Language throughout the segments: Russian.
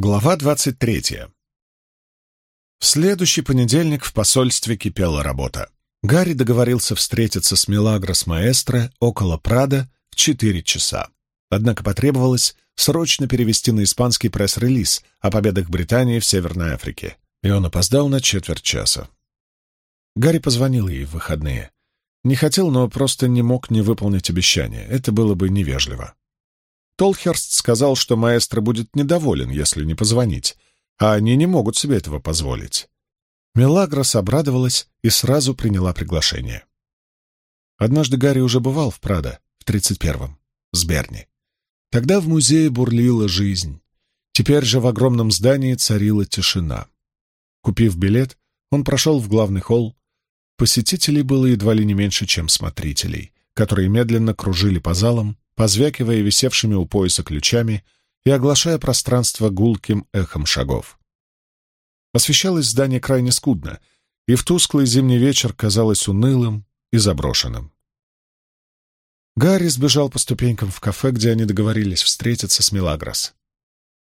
Глава двадцать третья. В следующий понедельник в посольстве кипела работа. Гарри договорился встретиться с Милагрос Маэстро около Прада в четыре часа. Однако потребовалось срочно перевести на испанский пресс-релиз о победах Британии в Северной Африке, и он опоздал на четверть часа. Гарри позвонил ей в выходные. Не хотел, но просто не мог не выполнить обещание. Это было бы невежливо. Толхерст сказал, что маэстро будет недоволен, если не позвонить, а они не могут себе этого позволить. Мелагрос обрадовалась и сразу приняла приглашение. Однажды Гарри уже бывал в Прадо, в 31-м, с Берни. Тогда в музее бурлила жизнь. Теперь же в огромном здании царила тишина. Купив билет, он прошел в главный холл. Посетителей было едва ли не меньше, чем смотрителей, которые медленно кружили по залам, позвякивая висевшими у пояса ключами и оглашая пространство гулким эхом шагов. Освещалось здание крайне скудно, и в тусклый зимний вечер казалось унылым и заброшенным. Гарри сбежал по ступенькам в кафе, где они договорились встретиться с Милагрос.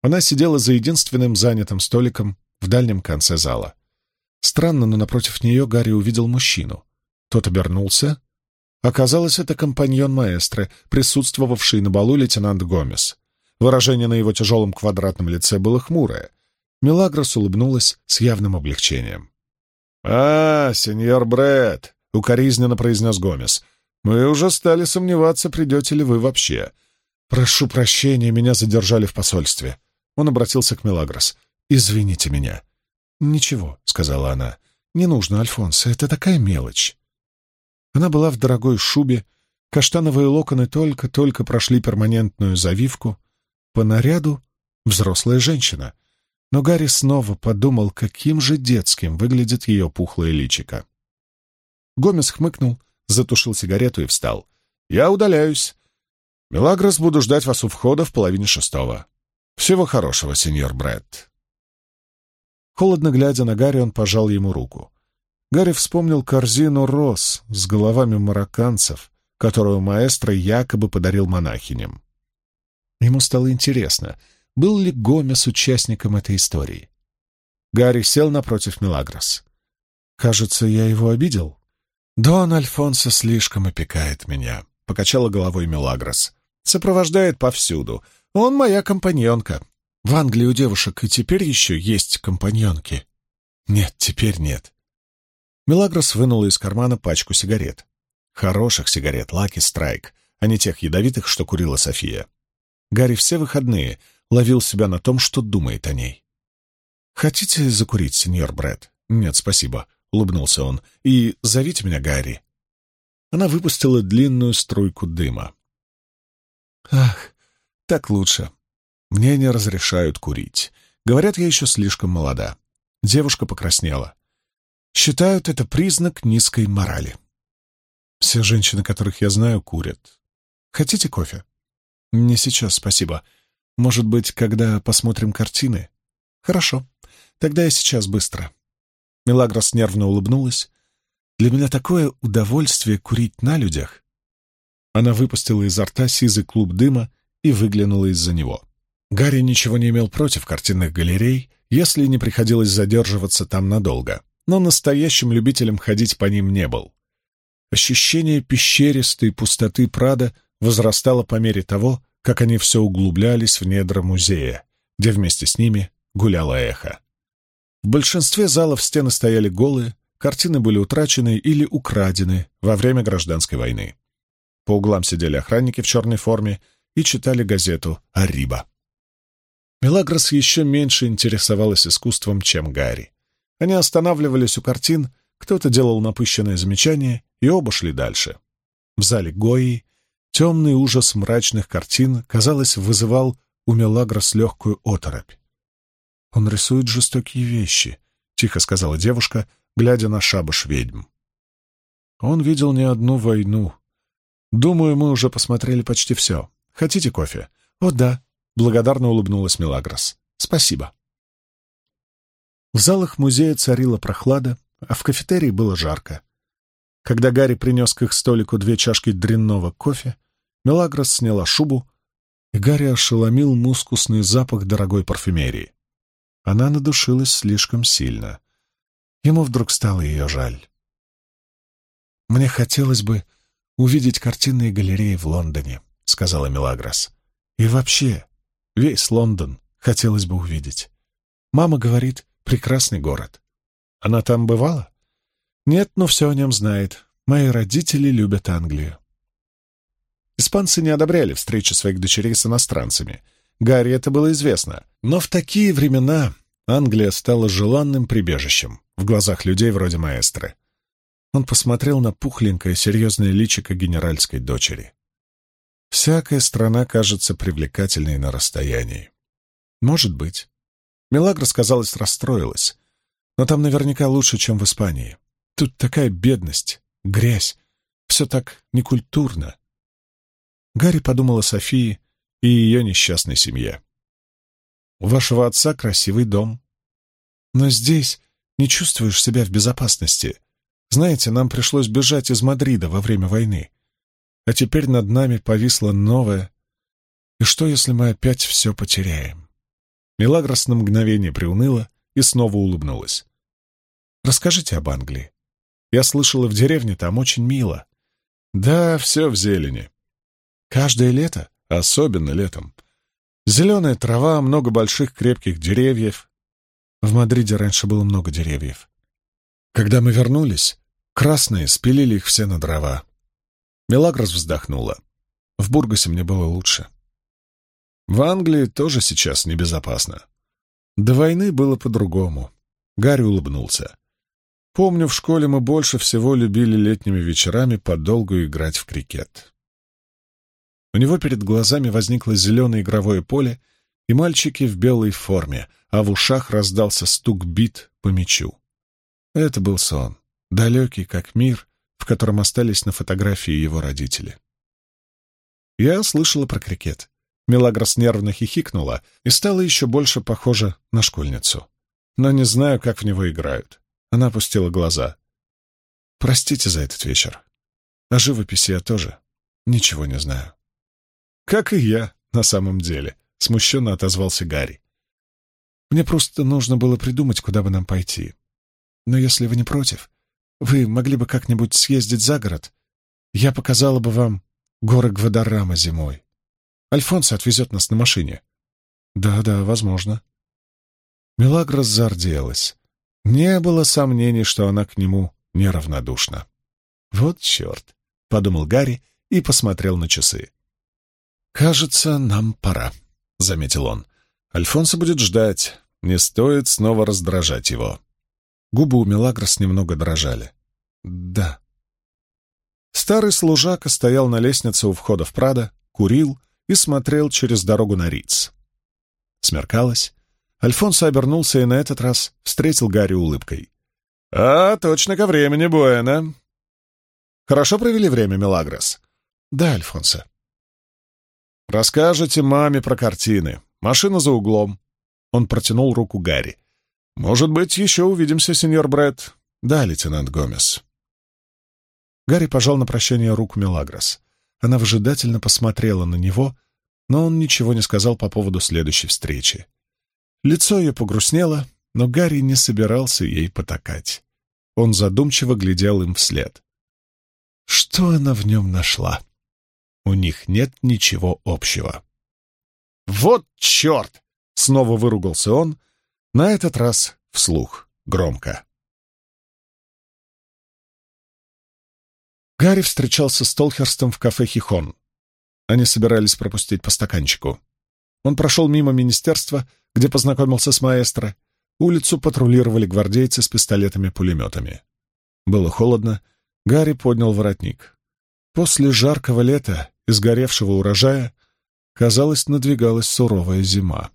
Она сидела за единственным занятым столиком в дальнем конце зала. Странно, но напротив нее Гарри увидел мужчину. Тот обернулся Оказалось, это компаньон маэстро, присутствовавший на балу лейтенант Гомес. Выражение на его тяжелом квадратном лице было хмурое. Мелагрос улыбнулась с явным облегчением. «А, сеньор Брэд!» — укоризненно произнес Гомес. «Мы уже стали сомневаться, придете ли вы вообще. Прошу прощения, меня задержали в посольстве». Он обратился к Мелагрос. «Извините меня». «Ничего», — сказала она. «Не нужно, Альфонсо, это такая мелочь». Она была в дорогой шубе, каштановые локоны только-только прошли перманентную завивку. По наряду взрослая женщина. Но Гарри снова подумал, каким же детским выглядит ее пухлое личико. Гомес хмыкнул, затушил сигарету и встал. «Я удаляюсь. Мелагрос, буду ждать вас у входа в половине шестого. Всего хорошего, сеньор Брэд». Холодно глядя на Гарри, он пожал ему руку. Гарри вспомнил корзину роз с головами марокканцев, которую маэстро якобы подарил монахиням. Ему стало интересно, был ли Гомес участником этой истории. Гарри сел напротив Мелагрос. «Кажется, я его обидел?» «Дон Альфонсо слишком опекает меня», — покачала головой Мелагрос. «Сопровождает повсюду. Он моя компаньонка. В Англии у девушек и теперь еще есть компаньонки». «Нет, теперь нет. Мелагрос вынула из кармана пачку сигарет. Хороших сигарет, Lucky Strike, а не тех ядовитых, что курила София. Гарри все выходные ловил себя на том, что думает о ней. «Хотите закурить, сеньор Брэд?» «Нет, спасибо», — улыбнулся он. «И зовите меня Гарри». Она выпустила длинную струйку дыма. «Ах, так лучше. Мне не разрешают курить. Говорят, я еще слишком молода». Девушка покраснела считают это признак низкой морали. Все женщины, которых я знаю, курят. Хотите кофе? Не сейчас, спасибо. Может быть, когда посмотрим картины? Хорошо. Тогда я сейчас быстро. Мелагрос нервно улыбнулась. Для меня такое удовольствие курить на людях. Она выпустила изо рта сизый клуб дыма и выглянула из-за него. Гарри ничего не имел против картинных галерей, если не приходилось задерживаться там надолго но настоящим любителем ходить по ним не был. Ощущение пещеристой пустоты Прада возрастало по мере того, как они все углублялись в недра музея, где вместе с ними гуляло эхо. В большинстве залов стены стояли голые, картины были утрачены или украдены во время гражданской войны. По углам сидели охранники в черной форме и читали газету «Ариба». Мелагрос еще меньше интересовалась искусством, чем Гарри. Они останавливались у картин, кто-то делал напыщенное замечание, и оба шли дальше. В зале Гои темный ужас мрачных картин, казалось, вызывал у Мелагрос легкую оторопь. «Он рисует жестокие вещи», — тихо сказала девушка, глядя на шабаш ведьм. «Он видел не одну войну. Думаю, мы уже посмотрели почти все. Хотите кофе?» «О, да», — благодарно улыбнулась Мелагрос. «Спасибо». В залах музея царила прохлада, а в кафетерии было жарко. Когда Гарри принес к их столику две чашки дрянного кофе, Мелагрос сняла шубу, и Гарри ошеломил мускусный запах дорогой парфюмерии. Она надушилась слишком сильно. Ему вдруг стало ее жаль. «Мне хотелось бы увидеть картинные галереи в Лондоне», — сказала Мелагрос. «И вообще, весь Лондон хотелось бы увидеть. Мама говорит, прекрасный город. Она там бывала? Нет, но все о нем знает. Мои родители любят Англию. Испанцы не одобряли встречи своих дочерей с иностранцами. Гарри это было известно. Но в такие времена Англия стала желанным прибежищем в глазах людей вроде маэстро. Он посмотрел на пухленькое, серьезное личико генеральской дочери. Всякая страна кажется привлекательной на расстоянии. Может быть. Мелагра, казалось, расстроилась. Но там наверняка лучше, чем в Испании. Тут такая бедность, грязь, все так некультурно. Гарри подумал о Софии и ее несчастной семье. «У вашего отца красивый дом. Но здесь не чувствуешь себя в безопасности. Знаете, нам пришлось бежать из Мадрида во время войны. А теперь над нами повисло новое. И что, если мы опять все потеряем?» Мелагрос на мгновение приуныла и снова улыбнулась. «Расскажите об Англии. Я слышала, в деревне там очень мило». «Да, все в зелени. Каждое лето, особенно летом. Зеленая трава, много больших крепких деревьев. В Мадриде раньше было много деревьев. Когда мы вернулись, красные спилили их все на дрова. Мелагрос вздохнула. В Бургасе мне было лучше. В Англии тоже сейчас небезопасно. До войны было по-другому. Гарри улыбнулся. Помню, в школе мы больше всего любили летними вечерами подолгу играть в крикет. У него перед глазами возникло зеленое игровое поле и мальчики в белой форме, а в ушах раздался стук бит по мячу. Это был сон, далекий как мир, в котором остались на фотографии его родители. Я слышала про крикет. Мелагрос нервно хихикнула и стала еще больше похожа на школьницу. Но не знаю, как в него играют. Она опустила глаза. Простите за этот вечер. О живописи я тоже ничего не знаю. «Как и я, на самом деле», — смущенно отозвался Гарри. «Мне просто нужно было придумать, куда бы нам пойти. Но если вы не против, вы могли бы как-нибудь съездить за город. Я показала бы вам горы Гвадарама зимой. Альфонсо отвезет нас на машине». «Да-да, возможно». Мелагрос зарделась. Не было сомнений, что она к нему неравнодушна. «Вот черт!» — подумал Гарри и посмотрел на часы. «Кажется, нам пора», — заметил он. «Альфонсо будет ждать. Не стоит снова раздражать его». Губы у Мелагрос немного дрожали. «Да». Старый служака стоял на лестнице у входа в Прадо, курил и смотрел через дорогу на Риц. Смеркалось. Альфонсо обернулся и на этот раз встретил Гарри улыбкой. «А, точно ко времени, Буэна!» «Хорошо провели время, Мелагрос?» «Да, Альфонсо. «Расскажете маме про картины. Машина за углом». Он протянул руку Гарри. «Может быть, еще увидимся, сеньор Брэд?» «Да, лейтенант Гомес». Гарри пожал на прощание руку Мелагрос. Она выжидательно посмотрела на него, но он ничего не сказал по поводу следующей встречи. Лицо ее погрустнело, но Гарри не собирался ей потакать. Он задумчиво глядел им вслед. Что она в нем нашла? У них нет ничего общего. «Вот черт!» — снова выругался он, на этот раз вслух, громко. Гарри встречался с Толхерстом в кафе «Хихон». Они собирались пропустить по стаканчику. Он прошел мимо министерства, где познакомился с маэстро. Улицу патрулировали гвардейцы с пистолетами-пулеметами. Было холодно. Гарри поднял воротник. После жаркого лета и сгоревшего урожая, казалось, надвигалась суровая зима.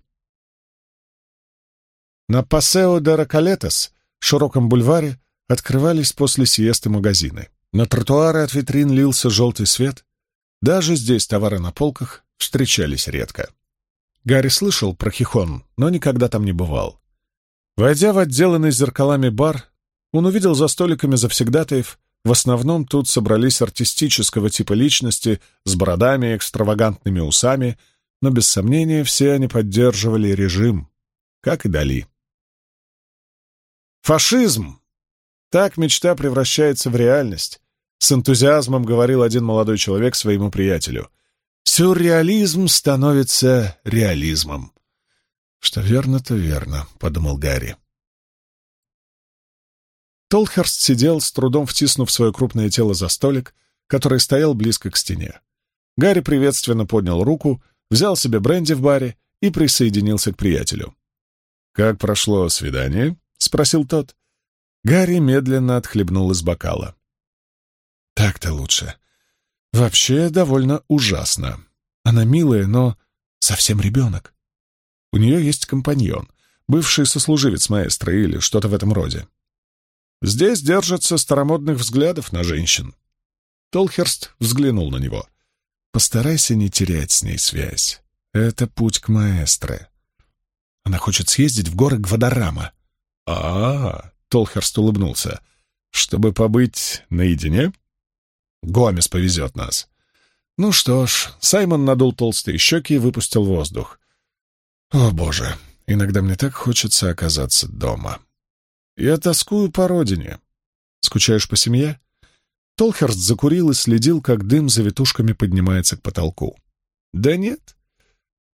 На Пасео де Ракалетас, широком бульваре, открывались после сиесты магазины. На тротуары от витрин лился желтый свет. Даже здесь товары на полках встречались редко. Гарри слышал про Хихон, но никогда там не бывал. Войдя в отделанный зеркалами бар, он увидел за столиками завсегдатаев в основном тут собрались артистического типа личности с бородами и экстравагантными усами, но без сомнения все они поддерживали режим, как и Дали. «Фашизм!» Так мечта превращается в реальность, с энтузиазмом говорил один молодой человек своему приятелю. «Сюрреализм становится реализмом». «Что верно, то верно», — подумал Гарри. Толхерст сидел, с трудом втиснув свое крупное тело за столик, который стоял близко к стене. Гарри приветственно поднял руку, взял себе бренди в баре и присоединился к приятелю. «Как прошло свидание?» — спросил тот. Гарри медленно отхлебнул из бокала. «Так-то лучше. Вообще довольно ужасно. Она милая, но совсем ребенок. У нее есть компаньон, бывший сослуживец маэстро или что-то в этом роде. Здесь держатся старомодных взглядов на женщин». Толхерст взглянул на него — Постарайся не терять с ней связь. Это путь к маэстро. Она хочет съездить в горы Гвадарама. А, -а, -а Толхерст улыбнулся. Чтобы побыть наедине? Гомес повезет нас. Ну что ж, Саймон надул толстые щеки и выпустил воздух. О, боже, иногда мне так хочется оказаться дома. Я тоскую по родине. Скучаешь по семье? Толхерст закурил и следил, как дым за ветушками поднимается к потолку. «Да нет.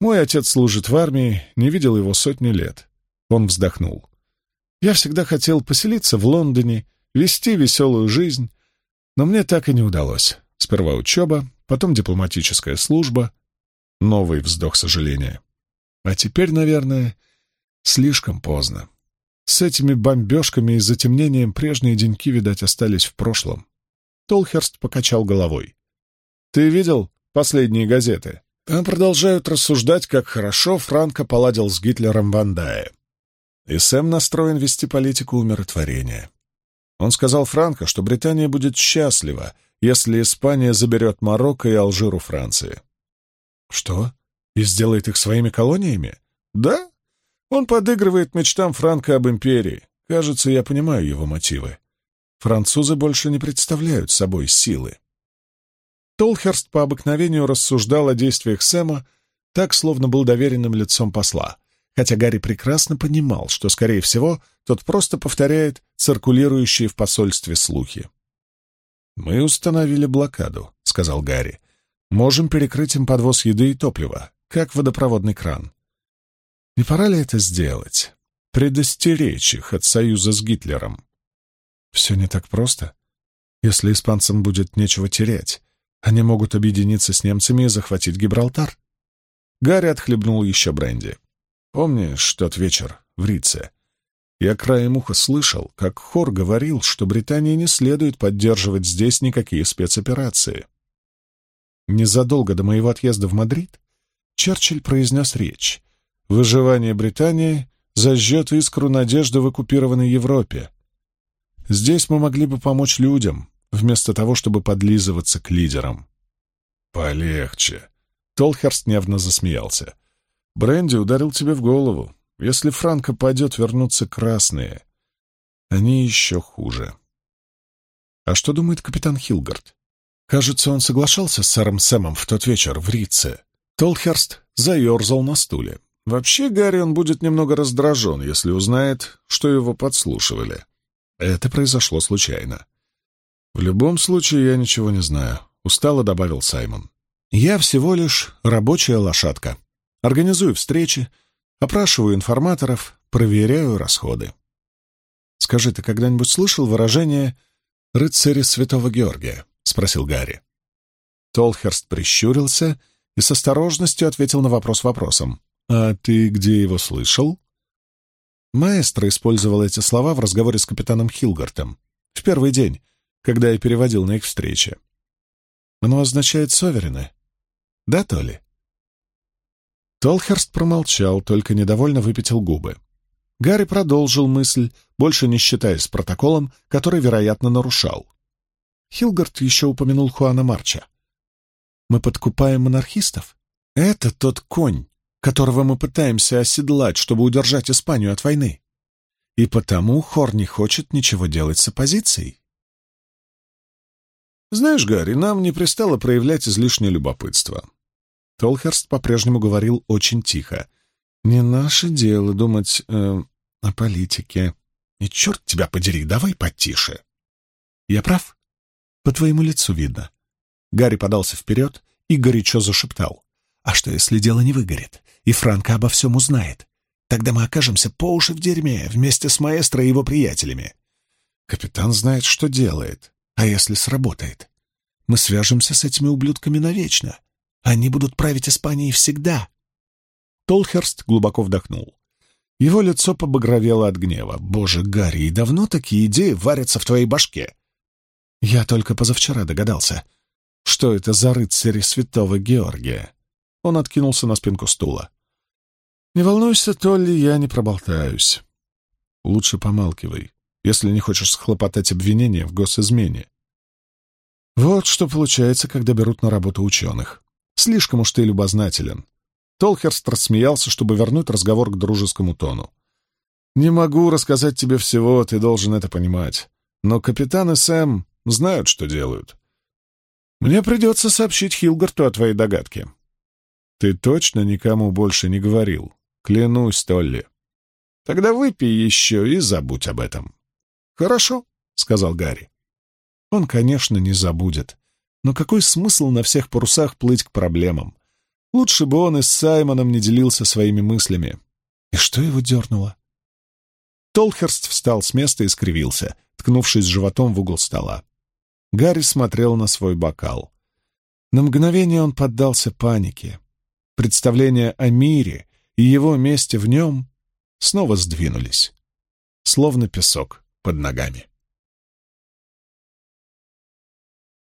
Мой отец служит в армии, не видел его сотни лет». Он вздохнул. «Я всегда хотел поселиться в Лондоне, вести веселую жизнь, но мне так и не удалось. Сперва учеба, потом дипломатическая служба. Новый вздох сожаления. А теперь, наверное, слишком поздно. С этими бомбежками и затемнением прежние деньки, видать, остались в прошлом. Толхерст покачал головой. «Ты видел последние газеты? Там продолжают рассуждать, как хорошо Франко поладил с Гитлером в Андае. И Сэм настроен вести политику умиротворения. Он сказал Франко, что Британия будет счастлива, если Испания заберет Марокко и Алжир у Франции. Что? И сделает их своими колониями? Да. Он подыгрывает мечтам Франко об империи. Кажется, я понимаю его мотивы. Французы больше не представляют собой силы. Толхерст по обыкновению рассуждал о действиях Сэма так, словно был доверенным лицом посла, хотя Гарри прекрасно понимал, что, скорее всего, тот просто повторяет циркулирующие в посольстве слухи. «Мы установили блокаду», — сказал Гарри. «Можем перекрыть им подвоз еды и топлива, как водопроводный кран. Не пора ли это сделать? Предостеречь их от союза с Гитлером?» Все не так просто. Если испанцам будет нечего терять, они могут объединиться с немцами и захватить Гибралтар. Гарри отхлебнул еще бренди. Помнишь тот вечер в Рице? Я краем уха слышал, как Хор говорил, что Британии не следует поддерживать здесь никакие спецоперации. Незадолго до моего отъезда в Мадрид Черчилль произнес речь. «Выживание Британии зажжет искру надежды в оккупированной Европе. Здесь мы могли бы помочь людям, вместо того, чтобы подлизываться к лидерам. Полегче. Толхерст нервно засмеялся. Бренди ударил тебе в голову. Если Франко пойдет, вернутся красные. Они еще хуже. А что думает капитан Хилгард? Кажется, он соглашался с сэром Сэмом в тот вечер в Рице. Толхерст заерзал на стуле. Вообще, Гарри, он будет немного раздражен, если узнает, что его подслушивали. Это произошло случайно. «В любом случае, я ничего не знаю», — устало добавил Саймон. «Я всего лишь рабочая лошадка. Организую встречи, опрашиваю информаторов, проверяю расходы». «Скажи, ты когда-нибудь слышал выражение «рыцари святого Георгия»?» — спросил Гарри. Толхерст прищурился и с осторожностью ответил на вопрос вопросом. «А ты где его слышал?» Маэстро использовал эти слова в разговоре с капитаном Хилгартом в первый день, когда я переводил на их встрече. Оно означает «соверены». Да, Толи? Толхерст промолчал, только недовольно выпятил губы. Гарри продолжил мысль, больше не считаясь протоколом, который, вероятно, нарушал. Хилгард еще упомянул Хуана Марча. «Мы подкупаем монархистов? Это тот конь, которого мы пытаемся оседлать, чтобы удержать Испанию от войны. И потому Хор не хочет ничего делать с оппозицией. Знаешь, Гарри, нам не пристало проявлять излишнее любопытство. Толхерст по-прежнему говорил очень тихо. «Не наше дело думать э, о политике. И черт тебя подери, давай потише». «Я прав?» «По твоему лицу видно». Гарри подался вперед и горячо зашептал. «А что, если дело не выгорит, и Франко обо всем узнает? Тогда мы окажемся по уши в дерьме вместе с маэстро и его приятелями. Капитан знает, что делает. А если сработает? Мы свяжемся с этими ублюдками навечно. Они будут править Испанией всегда. Толхерст глубоко вдохнул. Его лицо побагровело от гнева. «Боже, Гарри, и давно такие идеи варятся в твоей башке?» «Я только позавчера догадался. Что это за рыцари святого Георгия?» Он откинулся на спинку стула. «Не волнуйся, Толли, я не проболтаюсь. Лучше помалкивай, если не хочешь схлопотать обвинение в госизмене. Вот что получается, когда берут на работу ученых. Слишком уж ты любознателен. Толхерст рассмеялся, чтобы вернуть разговор к дружескому тону. «Не могу рассказать тебе всего, ты должен это понимать. Но капитан и Сэм знают, что делают. Мне придется сообщить Хилгарту о твоей догадке. Ты точно никому больше не говорил? Клянусь, Толли. Тогда выпей еще и забудь об этом». «Хорошо», — сказал Гарри. Он, конечно, не забудет. Но какой смысл на всех парусах плыть к проблемам? Лучше бы он и с Саймоном не делился своими мыслями. И что его дернуло? Толхерст встал с места и скривился, ткнувшись животом в угол стола. Гарри смотрел на свой бокал. На мгновение он поддался панике. Представления о мире и его месте в нем снова сдвинулись, словно песок под ногами.